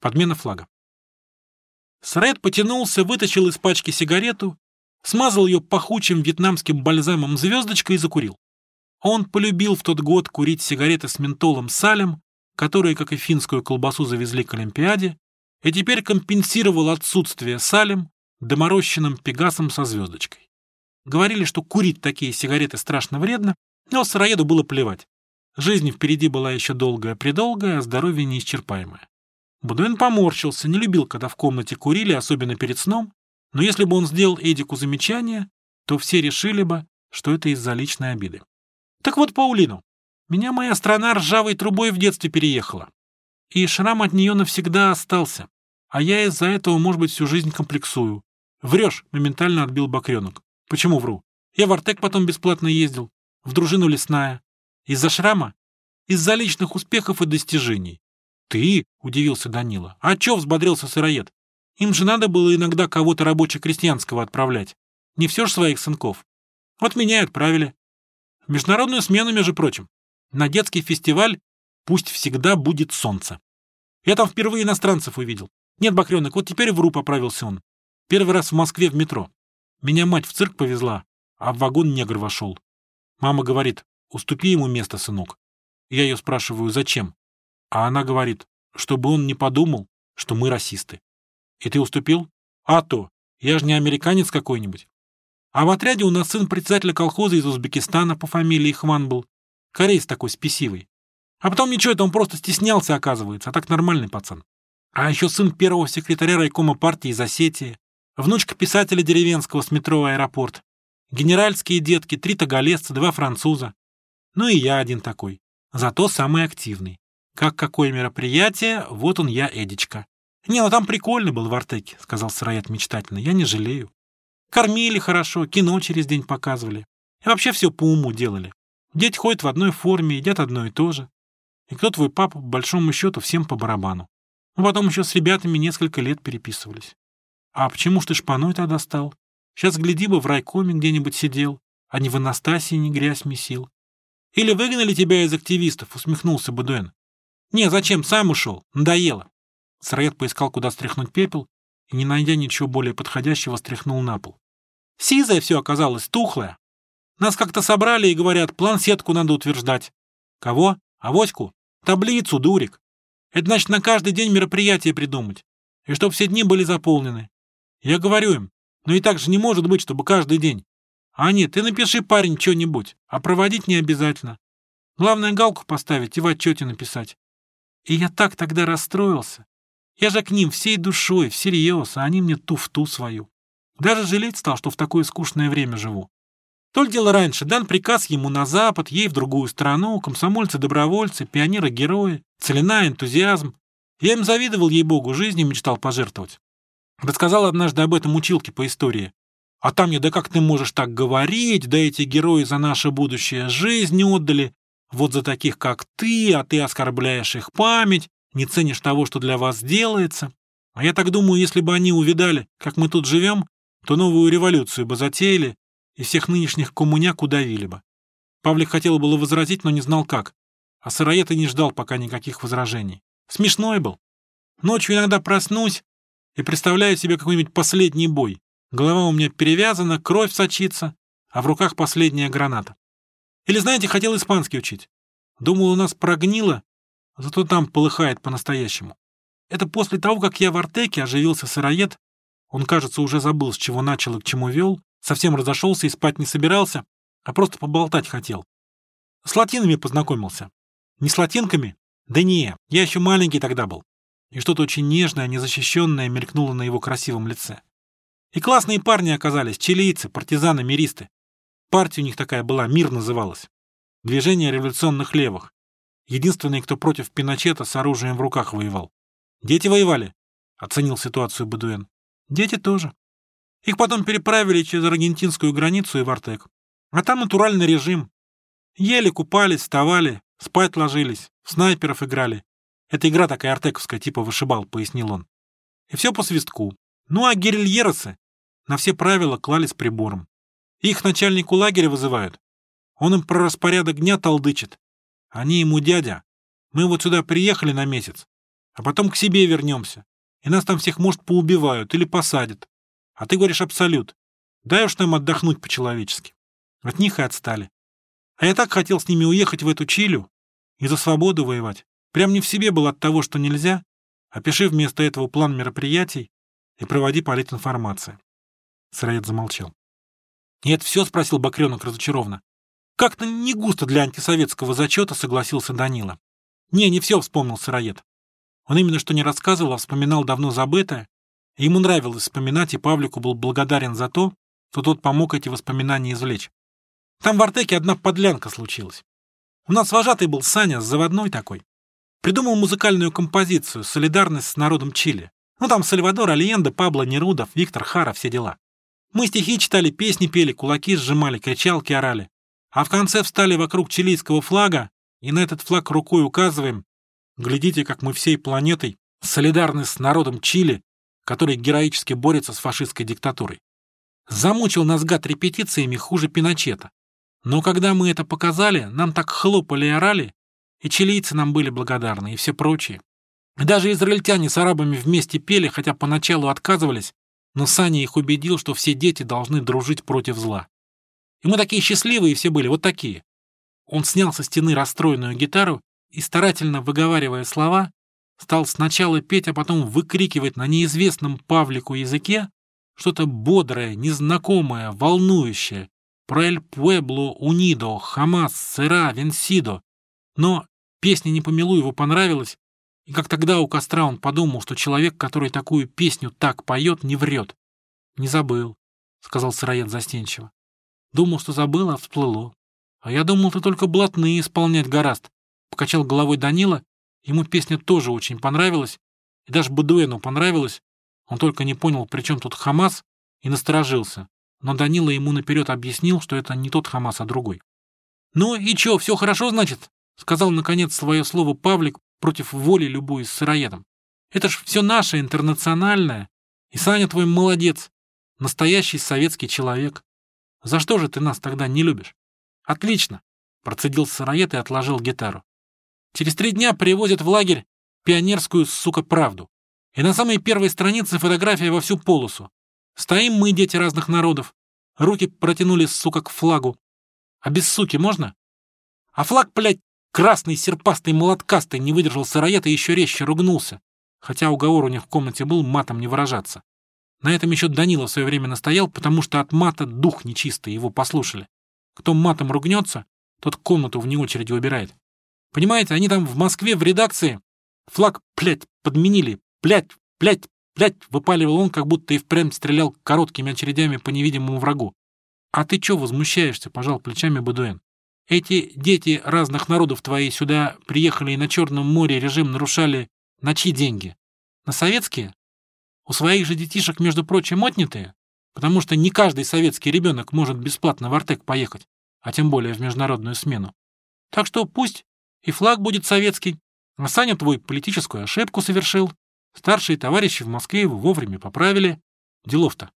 Подмена флага. Сред потянулся, вытащил из пачки сигарету, смазал ее пахучим вьетнамским бальзамом звездочкой и закурил. Он полюбил в тот год курить сигареты с ментолом салем, которые, как и финскую колбасу, завезли к Олимпиаде, и теперь компенсировал отсутствие салем доморощенным пегасом со звездочкой. Говорили, что курить такие сигареты страшно вредно, но сыроеду было плевать. Жизнь впереди была еще долгая-предолгая, а здоровье неисчерпаемое. Будуэн поморщился, не любил, когда в комнате курили, особенно перед сном, но если бы он сделал Эдику замечание, то все решили бы, что это из-за личной обиды. Так вот, Паулину. Меня моя страна ржавой трубой в детстве переехала. И шрам от нее навсегда остался. А я из-за этого, может быть, всю жизнь комплексую. Врешь, моментально отбил Бакренок. Почему вру? Я в Артек потом бесплатно ездил. В дружину лесная. Из-за шрама? Из-за личных успехов и достижений. «Ты?» — удивился Данила. «А чё взбодрился сыроед? Им же надо было иногда кого-то рабоче-крестьянского отправлять. Не все ж своих сынков. Вот меня и отправили. В международную смену, между прочим. На детский фестиваль пусть всегда будет солнце. Я там впервые иностранцев увидел. Нет, Бакрёнок, вот теперь вру, поправился он. Первый раз в Москве в метро. Меня мать в цирк повезла, а в вагон негр вошел. Мама говорит, уступи ему место, сынок. Я ее спрашиваю, зачем? А она говорит, чтобы он не подумал, что мы расисты. И ты уступил? А то, я же не американец какой-нибудь. А в отряде у нас сын председателя колхоза из Узбекистана по фамилии Хван был. Корейц такой спесивый. А потом ничего, это он просто стеснялся, оказывается, а так нормальный пацан. А еще сын первого секретаря райкома партии из Осетии, внучка писателя деревенского с метро «Аэропорт», генеральские детки, три таголесца, два француза. Ну и я один такой, зато самый активный. Как какое мероприятие, вот он я, Эдичка. Не, ну там прикольно был в Артеке, сказал Сыроед мечтательно, я не жалею. Кормили хорошо, кино через день показывали. И вообще все по уму делали. Дети ходят в одной форме, едят одно и то же. И кто твой папа, по большому счету, всем по барабану. Ну, потом еще с ребятами несколько лет переписывались. А почему ж ты шпаной тогда стал? Сейчас, гляди бы, в райкоме где-нибудь сидел, а не в Анастасии не грязь месил. Или выгнали тебя из активистов, усмехнулся Бадуэн. «Не, зачем? Сам ушел. Надоело». Сыроед поискал, куда стряхнуть пепел, и, не найдя ничего более подходящего, стряхнул на пол. Сизое все оказалось, тухлое. Нас как-то собрали и говорят, план-сетку надо утверждать. Кого? Авоську? Таблицу, дурик. Это значит на каждый день мероприятие придумать. И чтоб все дни были заполнены. Я говорю им, ну и так же не может быть, чтобы каждый день. А нет, ты напиши, парень, что-нибудь, а проводить не обязательно. Главное галку поставить и в отчете написать. И я так тогда расстроился. Я же к ним всей душой, всерьез, а они мне туфту свою. Даже жалеть стал, что в такое скучное время живу. То ли дело раньше, дан приказ ему на запад, ей в другую страну, комсомольцы-добровольцы, пионеры-герои, целина, энтузиазм. Я им завидовал, ей-богу, жизни мечтал пожертвовать. Рассказал однажды об этом училке по истории. А там мне, да как ты можешь так говорить, да эти герои за наше будущее жизнь отдали, вот за таких, как ты, а ты оскорбляешь их память, не ценишь того, что для вас делается. А я так думаю, если бы они увидали, как мы тут живем, то новую революцию бы затеяли и всех нынешних коммуняк удавили бы. Павлик хотел было возразить, но не знал как. А Сыроед и не ждал пока никаких возражений. Смешной был. Ночью иногда проснусь и представляю себе какой-нибудь последний бой. Голова у меня перевязана, кровь сочится, а в руках последняя граната. Или, знаете, хотел испанский учить. Думал, у нас прогнило, зато там полыхает по-настоящему. Это после того, как я в Артеке оживился сыроед, он, кажется, уже забыл, с чего начал и к чему вел, совсем разошелся и спать не собирался, а просто поболтать хотел. С латинами познакомился. Не с латинками? Да не, я еще маленький тогда был. И что-то очень нежное, незащищенное мелькнуло на его красивом лице. И классные парни оказались, чилийцы, партизаны, миристы. Партия у них такая была, «Мир» называлась. Движение революционных левых. Единственный, кто против Пиночета с оружием в руках воевал. Дети воевали, оценил ситуацию Бадуэн. Дети тоже. Их потом переправили через аргентинскую границу и в Артек. А там натуральный режим. Ели, купались, вставали, спать ложились, в снайперов играли. Это игра такая артековская, типа вышибал, пояснил он. И все по свистку. Ну а гирильеросы на все правила клали с прибором. Их начальнику лагеря вызывают. Он им про распорядок дня толдычит. Они ему дядя. Мы вот сюда приехали на месяц. а потом к себе вернемся, и нас там всех, может, поубивают или посадят. А ты говоришь абсолют. Дай уж нам отдохнуть по-человечески. От них и отстали. А я так хотел с ними уехать в эту Чилю и за свободу воевать. Прям не в себе был от того, что нельзя. Опиши вместо этого план мероприятий и проводи политинформации. Сыроед замолчал. «И это все?» — спросил Бакренок разочарованно. «Как-то не густо для антисоветского зачета», — согласился Данила. «Не, не все», — вспомнил Сыроед. Он именно что не рассказывал, а вспоминал давно забытое. И ему нравилось вспоминать, и Павлику был благодарен за то, что тот помог эти воспоминания извлечь. Там в Артеке одна подлянка случилась. У нас вожатый был Саня, заводной такой. Придумал музыкальную композицию «Солидарность с народом Чили». Ну там Сальвадор Альенде, Пабло Нерудов, Виктор Хара, все дела. Мы стихи читали, песни пели, кулаки сжимали, кричалки орали. А в конце встали вокруг чилийского флага и на этот флаг рукой указываем. Глядите, как мы всей планетой солидарны с народом Чили, который героически борется с фашистской диктатурой. Замучил нас гад репетициями хуже Пиночета. Но когда мы это показали, нам так хлопали и орали, и чилийцы нам были благодарны, и все прочие. даже израильтяне с арабами вместе пели, хотя поначалу отказывались, но Саня их убедил, что все дети должны дружить против зла. И мы такие счастливые все были, вот такие. Он снял со стены расстроенную гитару и, старательно выговаривая слова, стал сначала петь, а потом выкрикивать на неизвестном Павлику языке что-то бодрое, незнакомое, волнующее про «Эль Пуэбло Унидо», «Хамас», «Сыра», «Венсидо». Но песня «Не помилуй» его понравилась, и как тогда у костра он подумал, что человек, который такую песню так поет, не врет. «Не забыл», — сказал сыроед застенчиво. «Думал, что забыл, а всплыло. А я думал, ты только блатные исполнять гораст», — покачал головой Данила. Ему песня тоже очень понравилась, и даже Бадуэну понравилась. Он только не понял, при чем тут Хамас, и насторожился. Но Данила ему наперед объяснил, что это не тот Хамас, а другой. «Ну и чё, все хорошо, значит?» — сказал, наконец, свое слово Павлик, против воли любую с сыроедом. Это ж все наше, интернациональное. И Саня твой молодец, настоящий советский человек. За что же ты нас тогда не любишь? Отлично, процедил сыроед и отложил гитару. Через три дня привозят в лагерь пионерскую, сука, правду. И на самой первой странице фотография во всю полосу. Стоим мы, дети разных народов. Руки протянули, сука, к флагу. А без суки можно? А флаг, блядь, Красный, серпастый, молоткастый не выдержал сыроед и еще резче ругнулся, хотя уговор у них в комнате был матом не выражаться. На этом еще Данила в свое время настоял, потому что от мата дух нечистый, его послушали. Кто матом ругнется, тот комнату вне очереди выбирает. Понимаете, они там в Москве в редакции флаг, блядь, подменили, блядь, блядь, блядь, выпаливал он, как будто и впрямь стрелял короткими очередями по невидимому врагу. А ты чё возмущаешься, пожал плечами Бадуэн. Эти дети разных народов твои сюда приехали и на Черном море режим нарушали на чьи деньги? На советские? У своих же детишек, между прочим, отнятые? Потому что не каждый советский ребенок может бесплатно в Артек поехать, а тем более в международную смену. Так что пусть и флаг будет советский, а Саня твой политическую ошибку совершил. Старшие товарищи в Москве его вовремя поправили. Делов-то.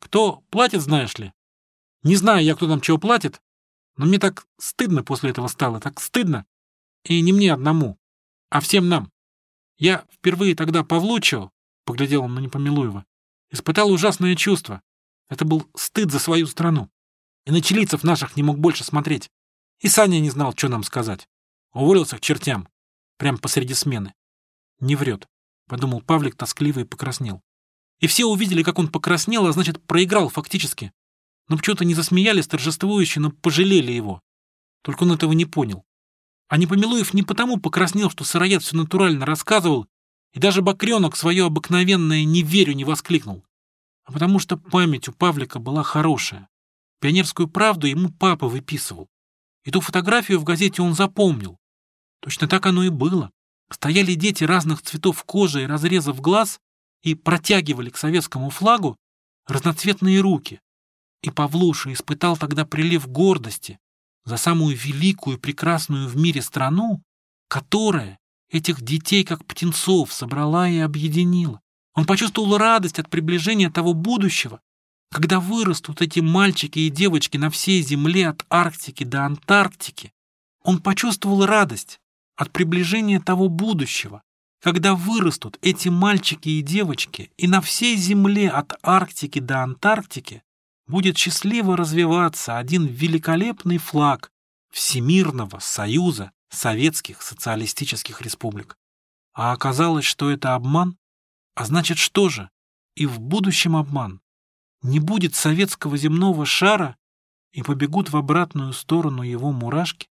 Кто платит, знаешь ли? Не знаю я, кто там чего платит, но мне так стыдно после этого стало, так стыдно. И не мне одному, а всем нам. Я впервые тогда Павлучо, поглядел он на Непомилуева, испытал ужасное чувство. Это был стыд за свою страну. И на чилийцев наших не мог больше смотреть. И Саня не знал, что нам сказать. Уволился к чертям. Прямо посреди смены. Не врет, подумал Павлик тоскливо и покраснел. И все увидели, как он покраснел, а значит, проиграл фактически но почему-то не засмеялись торжествующе, но пожалели его. Только он этого не понял. А Непомилуев не потому покраснел, что сыроед все натурально рассказывал, и даже Бакренок свое обыкновенное «не верю» не воскликнул, а потому что память у Павлика была хорошая. Пионерскую правду ему папа выписывал. И ту фотографию в газете он запомнил. Точно так оно и было. Стояли дети разных цветов кожи и разрезов глаз и протягивали к советскому флагу разноцветные руки. И Павлуша испытал тогда прилив гордости за самую великую и прекрасную в мире страну, которая этих детей, как птенцов, собрала и объединила. Он почувствовал радость от приближения того будущего, когда вырастут эти мальчики и девочки на всей земле от Арктики до Антарктики. Он почувствовал радость от приближения того будущего, когда вырастут эти мальчики и девочки, и на всей Земле от Арктики до Антарктики будет счастливо развиваться один великолепный флаг Всемирного Союза Советских Социалистических Республик. А оказалось, что это обман? А значит, что же? И в будущем обман. Не будет советского земного шара, и побегут в обратную сторону его мурашки?